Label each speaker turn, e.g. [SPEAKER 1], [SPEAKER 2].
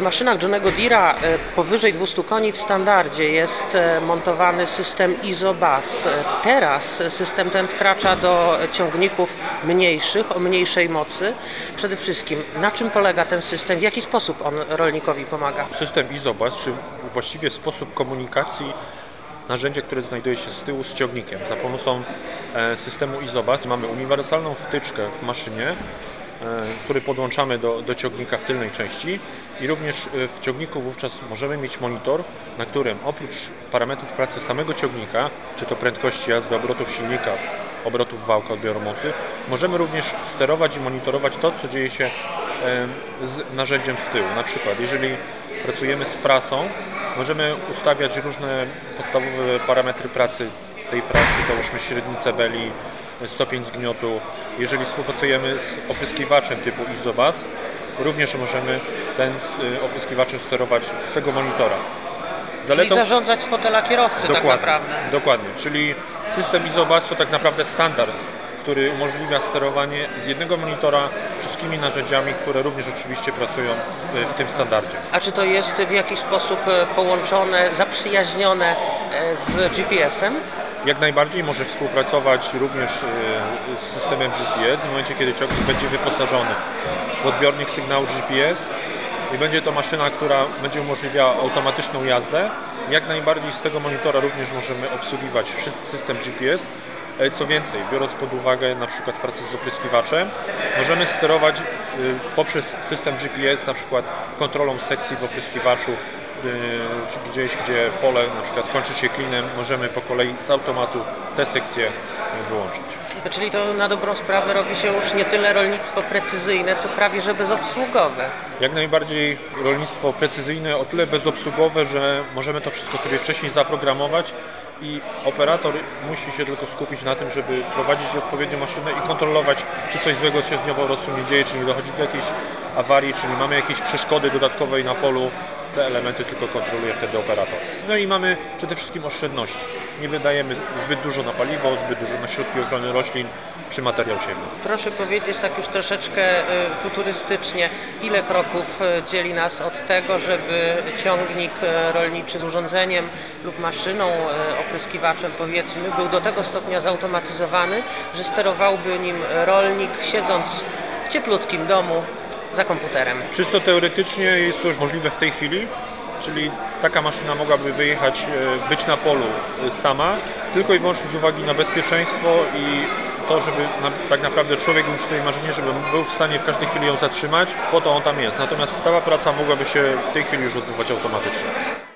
[SPEAKER 1] W maszynach Johnego Deera e, powyżej 200 koni w standardzie jest e, montowany system ISOBUS. E, Teraz system ten wkracza do ciągników mniejszych, o mniejszej mocy. Przede wszystkim, na czym polega ten system, w jaki sposób on rolnikowi pomaga?
[SPEAKER 2] System ISOBUS, czy właściwie sposób komunikacji, narzędzie, które znajduje się z tyłu z ciągnikiem. Za pomocą systemu ISOBUS mamy uniwersalną wtyczkę w maszynie, który podłączamy do, do ciągnika w tylnej części i również e, w ciągniku wówczas możemy mieć monitor, na którym oprócz parametrów pracy samego ciągnika, czy to prędkości jazdy, obrotów silnika, obrotów wałka odbioru mocy, możemy również sterować i monitorować to, co dzieje się e, z narzędziem z tyłu. Na przykład, jeżeli pracujemy z prasą, możemy ustawiać różne podstawowe parametry pracy tej prasy, załóżmy średnicę beli, stopień zgniotu. Jeżeli współpracujemy z opryskiwaczem typu ISOBUS, również możemy ten y, opryskiwaczem sterować z tego monitora.
[SPEAKER 1] Czyli zarządzać z fotela kierowcy tak naprawdę.
[SPEAKER 2] Dokładnie, czyli system ISOBUS to tak naprawdę standard, który umożliwia sterowanie z jednego monitora wszystkimi narzędziami, które również oczywiście pracują y, w tym standardzie.
[SPEAKER 1] A czy to jest w jakiś sposób e, połączone, zaprzyjaźnione e, z GPS-em?
[SPEAKER 2] Jak najbardziej może współpracować również y, z systemem GPS w momencie, kiedy ciągnik będzie wyposażony w odbiornik sygnału GPS i będzie to maszyna, która będzie umożliwiała automatyczną jazdę. Jak najbardziej z tego monitora również możemy obsługiwać system GPS. E, Co więcej, biorąc pod uwagę na przykład pracę z opryskiwaczem, możemy sterować y, poprzez system GPS na przykład kontrolą sekcji w opryskiwaczu, czy gdzieś, gdzie pole na przykład kończy się klinem, możemy po kolei z automatu te sekcje wyłączyć.
[SPEAKER 1] Czyli to na dobrą sprawę robi się już nie tyle rolnictwo precyzyjne, co prawie że bezobsługowe.
[SPEAKER 2] Jak najbardziej rolnictwo precyzyjne, o tyle bezobsługowe, że możemy to wszystko sobie wcześniej zaprogramować i operator musi się tylko skupić na tym, żeby prowadzić odpowiednią maszynę i kontrolować, czy coś złego się z nią po prostu nie dzieje, czy nie dochodzi do jakiejś awarii, czy nie mamy jakiejś przeszkody dodatkowej na polu. Te elementy tylko kontroluje wtedy operator. No i mamy przede wszystkim oszczędności. Nie wydajemy zbyt dużo na paliwo, zbyt dużo na środki ochrony roślin czy materiał siewny.
[SPEAKER 1] Proszę powiedzieć tak już troszeczkę y, futurystycznie, ile kroków y, dzieli nas od tego, żeby ciągnik y, rolniczy z urządzeniem lub maszyną, opryskiwaczem powiedzmy, był do tego stopnia zautomatyzowany, że sterowałby nim rolnik siedząc w cieplutkim domu za komputerem.
[SPEAKER 2] Czysto teoretycznie jest to już możliwe w tej chwili, czyli taka maszyna mogłaby wyjechać, e, być na polu e, sama, tylko i wyłącznie z uwagi na bezpieczeństwo i to, żeby na, tak naprawdę człowiek był przy tej maszynie, żeby był w stanie w każdej chwili ją zatrzymać, po to on tam jest. Natomiast cała praca mogłaby się w tej chwili już odbywać automatycznie.